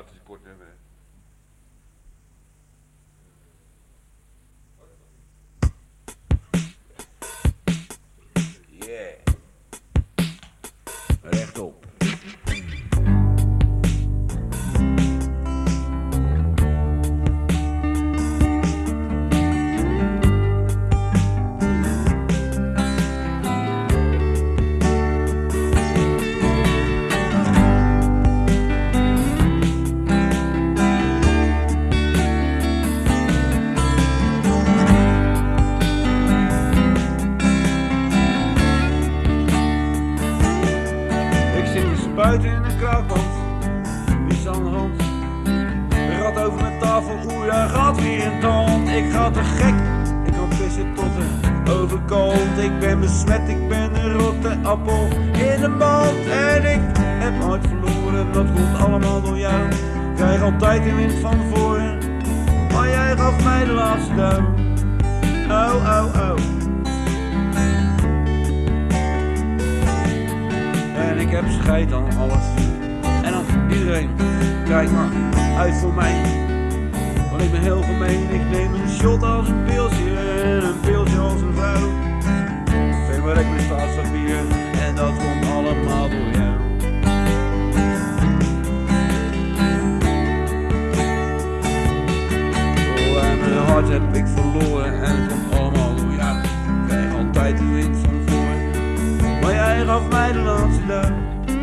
dat is een kort spuiten in een kraakband. Niets aan de hand. Rat over mijn tafel, hij gaat weer in tand. Ik ga te gek, ik kan pissen tot de overkant. Ik ben besmet, ik ben een rotte appel in de mand. En ik heb nooit verloren, dat komt allemaal door jou. Krijg altijd de wind van voren, maar jij gaf mij de laatste duim. Oh, oh, oh. Ik heb scheid aan alles. En aan iedereen. Kijk maar uit voor mij. Want ik ben heel gemeen. Ik neem een shot als een pilsje. En een pilsje als een vrouw. Veel werk met staatspapier. En dat komt allemaal door jou. Oh, en mijn hart heb ik verloren. En het komt allemaal door jou. Ik krijg altijd de wind van voren. Maar jij gaf mij de laatste duim.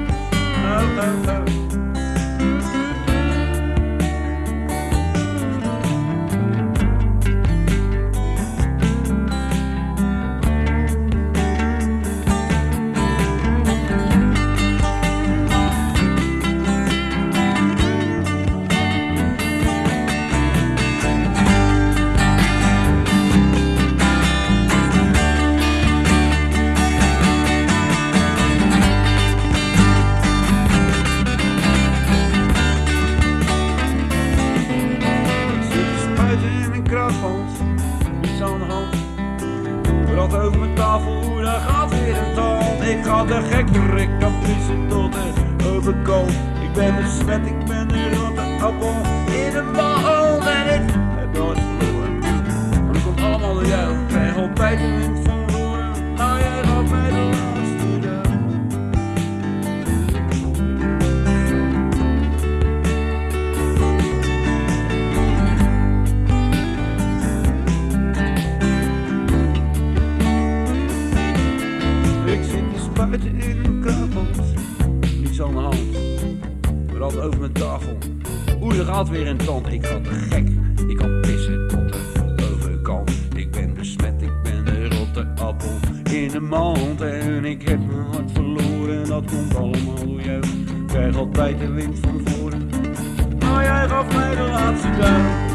Hoe daar gaat weer een tand. Ik ga de gek door, ik kan pissen tot de overkant. Ik ben besmet, ik ben een rotte appel in de mand. In een kraakband. Niets aan de hand. Rad over mijn tafel. Oeh, er gaat weer een tand. Ik ga te gek. Ik kan pissen tot de overkant. Ik ben besmet, ik ben een rotte appel in de mand. En ik heb mijn hart verloren. Dat komt allemaal door jou. Ik krijg altijd de wind van voren. Maar jij gaf mij de laatste duim.